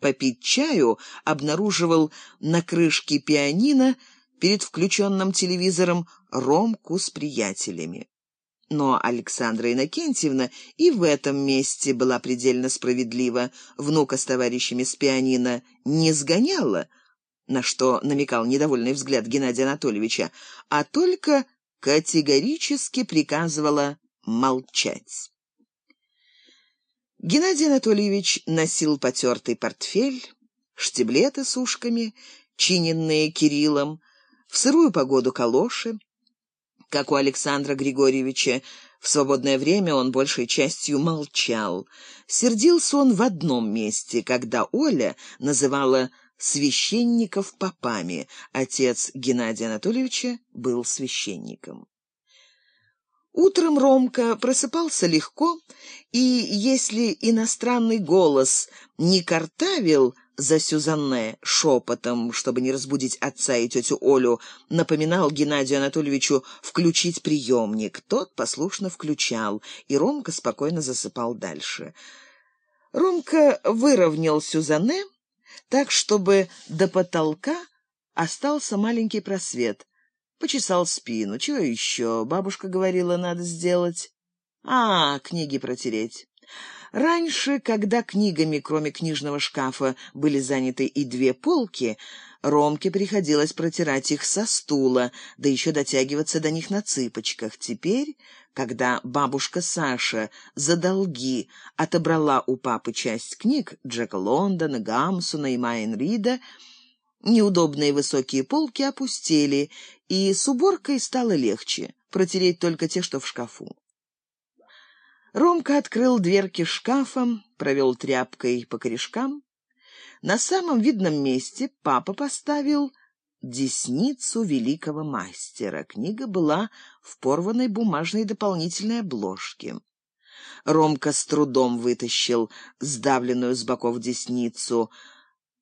попить чаю, обнаруживал на крышке пианино перед включенным телевизором Ромку с приятелями. Но Александра Иннокентьевна и в этом месте была предельно справедлива. Внука с товарищами с пианино не сгоняла, на что намекал недовольный взгляд Геннадия Анатольевича, а только категорически приказывала молчать. Геннадий Анатольевич носил потертый портфель, штиблеты с ушками, чиненные Кириллом, в сырую погоду калоши. Как у Александра Григорьевича, в свободное время он большей частью молчал. Сердился он в одном месте, когда Оля называла священников попами. Отец Геннадия Анатольевича был священником. Утром Ромка просыпался легко, и если иностранный голос не картавил за Сюзанне шепотом, чтобы не разбудить отца и тетю Олю, напоминал Геннадию Анатольевичу включить приемник. Тот послушно включал, и Ромка спокойно засыпал дальше. Ромка выровнял Сюзанне, так, чтобы до потолка остался маленький просвет. Почесал спину. Чего еще? Бабушка говорила, надо сделать. А, книги протереть. Раньше, когда книгами, кроме книжного шкафа, были заняты и две полки, Ромке приходилось протирать их со стула, да еще дотягиваться до них на цыпочках. Теперь, когда бабушка Саша за долги отобрала у папы часть книг Джека Лондона, Гамсуна и Майн Рида, неудобные высокие полки опустели, и с уборкой стало легче, протереть только те, что в шкафу. Ромка открыл дверки шкафа, провел тряпкой по корешкам, на самом видном месте папа поставил «Десницу великого мастера». Книга была в порванной бумажной дополнительной обложке. Ромка с трудом вытащил сдавленную с боков десницу —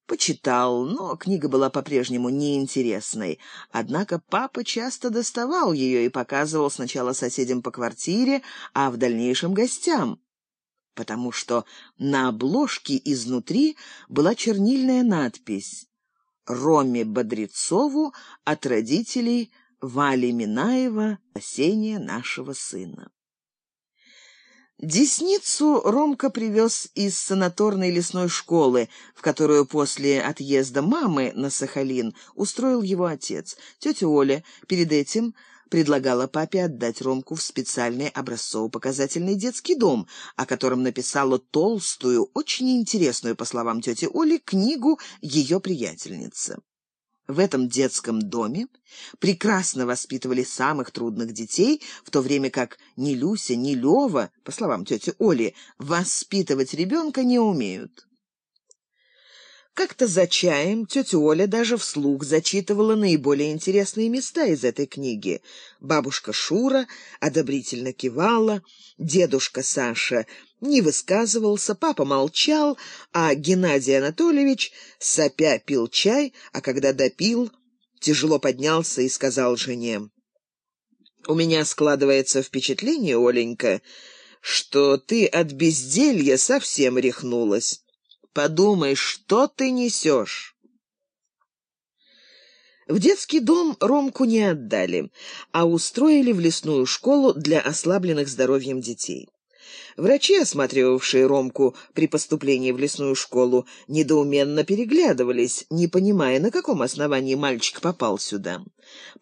Почитал, но книга была по-прежнему неинтересной. Однако папа часто доставал ее и показывал сначала соседям по квартире, а в дальнейшем гостям потому что на обложке изнутри была чернильная надпись «Роме Бодрецову от родителей Вали Минаева спасение нашего сына». Десницу Ромка привез из санаторной лесной школы, в которую после отъезда мамы на Сахалин устроил его отец. Тетя Оля перед этим предлагала папе отдать Ромку в специальный образцово-показательный детский дом, о котором написала толстую, очень интересную, по словам тети Оли, книгу ее приятельница. В этом детском доме прекрасно воспитывали самых трудных детей, в то время как ни Люся, ни Лева, по словам тети Оли, воспитывать ребенка не умеют. Как-то за чаем тетя Оля даже вслух зачитывала наиболее интересные места из этой книги. Бабушка Шура одобрительно кивала, дедушка Саша не высказывался, папа молчал, а Геннадий Анатольевич сопя пил чай, а когда допил, тяжело поднялся и сказал жене, «У меня складывается впечатление, Оленька, что ты от безделья совсем рехнулась». Подумай, что ты несешь?» В детский дом Ромку не отдали, а устроили в лесную школу для ослабленных здоровьем детей. Врачи, осматривавшие Ромку при поступлении в лесную школу, недоуменно переглядывались, не понимая, на каком основании мальчик попал сюда.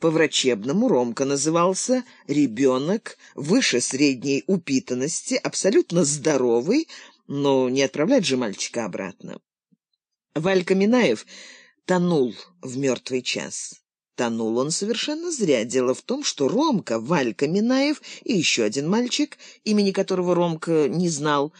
По-врачебному Ромка назывался «ребенок выше средней упитанности, абсолютно здоровый, но не отправлять же мальчика обратно. Валька Минаев тонул в мертвый час. Тонул он совершенно зря. Дело в том, что Ромка, Валька Минаев и еще один мальчик, имени которого Ромка не знал,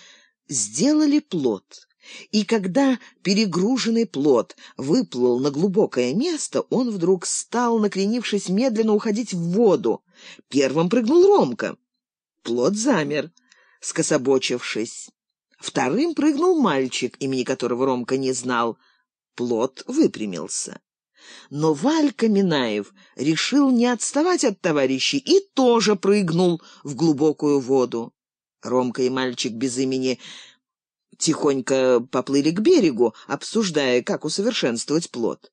сделали плод. И когда перегруженный плод выплыл на глубокое место, он вдруг стал, накренившись, медленно уходить в воду. Первым прыгнул Ромка. Плод замер, скособочившись. Вторым прыгнул мальчик, имени которого Ромка не знал. Плот выпрямился. Но Валька Минаев решил не отставать от товарищей и тоже прыгнул в глубокую воду. Ромка и мальчик без имени тихонько поплыли к берегу, обсуждая, как усовершенствовать плод.